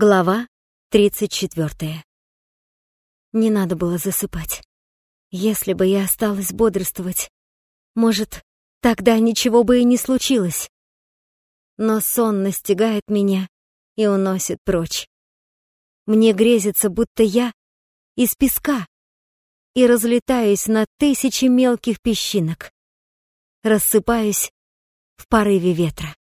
Глава 34. Не надо было засыпать. Если бы я осталась бодрствовать, может, тогда ничего бы и не случилось. Но сон настигает меня и уносит прочь. Мне грезится, будто я из песка и разлетаюсь на тысячи мелких песчинок. Рассыпаюсь в порыве ветра.